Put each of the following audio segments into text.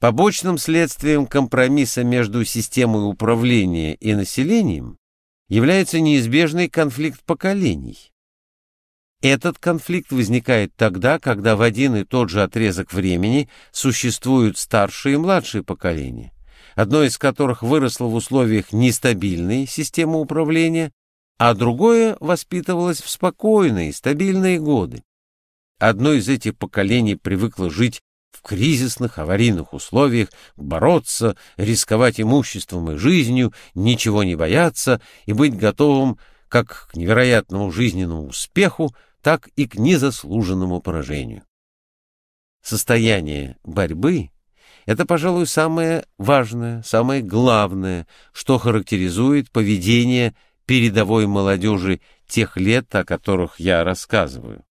Побочным следствием компромисса между системой управления и населением является неизбежный конфликт поколений. Этот конфликт возникает тогда, когда в один и тот же отрезок времени существуют старшие и младшие поколения, одно из которых выросло в условиях нестабильной системы управления, а другое воспитывалось в спокойные, стабильные годы. Одно из этих поколений привыкло жить в кризисных аварийных условиях, бороться, рисковать имуществом и жизнью, ничего не бояться и быть готовым как к невероятному жизненному успеху, так и к незаслуженному поражению. Состояние борьбы — это, пожалуй, самое важное, самое главное, что характеризует поведение передовой молодежи тех лет, о которых я рассказываю.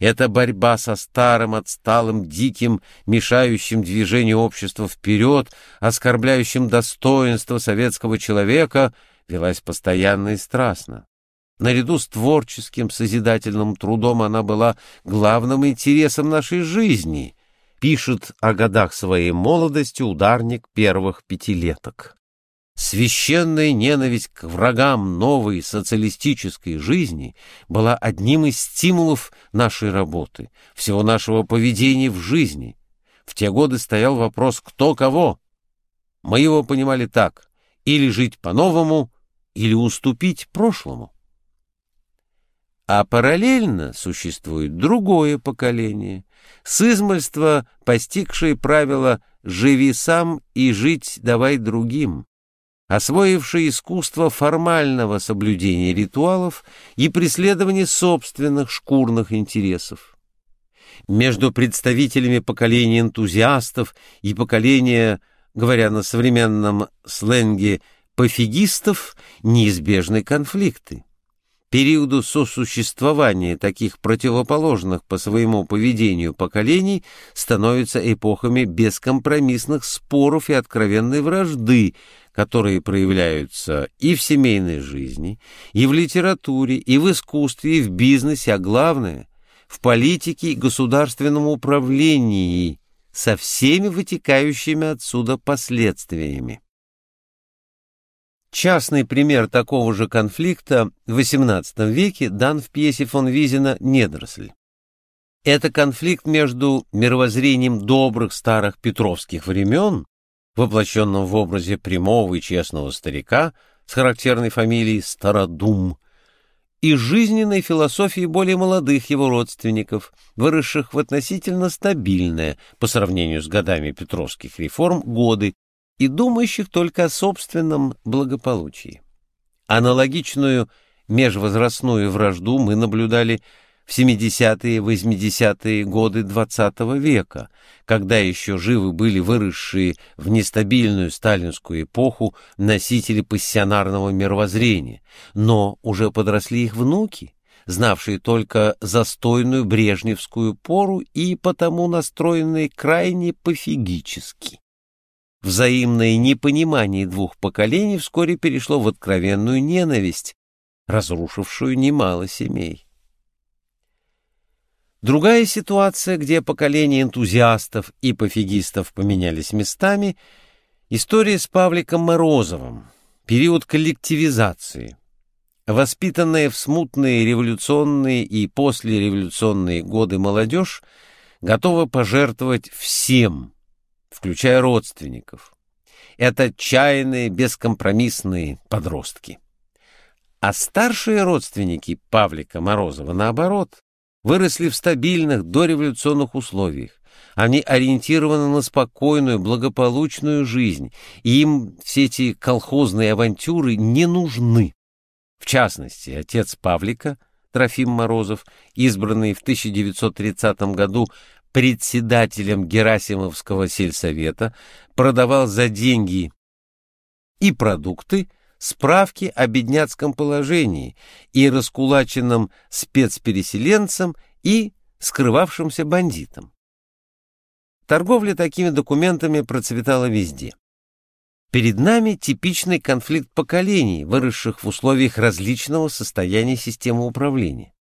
Это борьба со старым, отсталым, диким, мешающим движению общества вперед, оскорбляющим достоинство советского человека, велась постоянно и страстно. Наряду с творческим, созидательным трудом она была главным интересом нашей жизни, пишет о годах своей молодости ударник первых пятилеток. Священная ненависть к врагам новой социалистической жизни была одним из стимулов нашей работы, всего нашего поведения в жизни. В те годы стоял вопрос «кто кого?». Мы его понимали так – или жить по-новому, или уступить прошлому. А параллельно существует другое поколение, с измольства постигшее правило «живи сам и жить давай другим», освоивший искусство формального соблюдения ритуалов и преследования собственных шкурных интересов. Между представителями поколения энтузиастов и поколения, говоря на современном сленге, пофигистов, неизбежны конфликты периоду сосуществования таких противоположных по своему поведению поколений становятся эпохами бескомпромиссных споров и откровенной вражды, которые проявляются и в семейной жизни, и в литературе, и в искусстве, и в бизнесе, а главное — в политике и государственном управлении со всеми вытекающими отсюда последствиями. Частный пример такого же конфликта в XVIII веке дан в пьесе фон Визина «Недоросль». Это конфликт между мировоззрением добрых старых петровских времен, воплощенным в образе прямого и честного старика с характерной фамилией Стародум, и жизненной философией более молодых его родственников, выросших в относительно стабильное, по сравнению с годами петровских реформ, годы и думающих только о собственном благополучии. Аналогичную межвозрастную вражду мы наблюдали в 70-е, 80-е годы XX -го века, когда еще живы были выросшие в нестабильную сталинскую эпоху носители пассионарного мировоззрения, но уже подросли их внуки, знавшие только застойную брежневскую пору и потому настроенные крайне пофигически. Взаимное непонимание двух поколений вскоре перешло в откровенную ненависть, разрушившую немало семей. Другая ситуация, где поколения энтузиастов и пофигистов поменялись местами, история с Павликом Морозовым, период коллективизации. Воспитанная в смутные революционные и послереволюционные годы молодежь готова пожертвовать всем – включая родственников. Это отчаянные, бескомпромиссные подростки. А старшие родственники Павлика Морозова, наоборот, выросли в стабильных дореволюционных условиях. Они ориентированы на спокойную, благополучную жизнь, и им все эти колхозные авантюры не нужны. В частности, отец Павлика, Трофим Морозов, избранный в 1930 году председателем Герасимовского сельсовета, продавал за деньги и продукты, справки о бедняцком положении и раскулаченном спецпереселенцам и скрывавшимся бандитам. Торговля такими документами процветала везде. Перед нами типичный конфликт поколений, выросших в условиях различного состояния системы управления.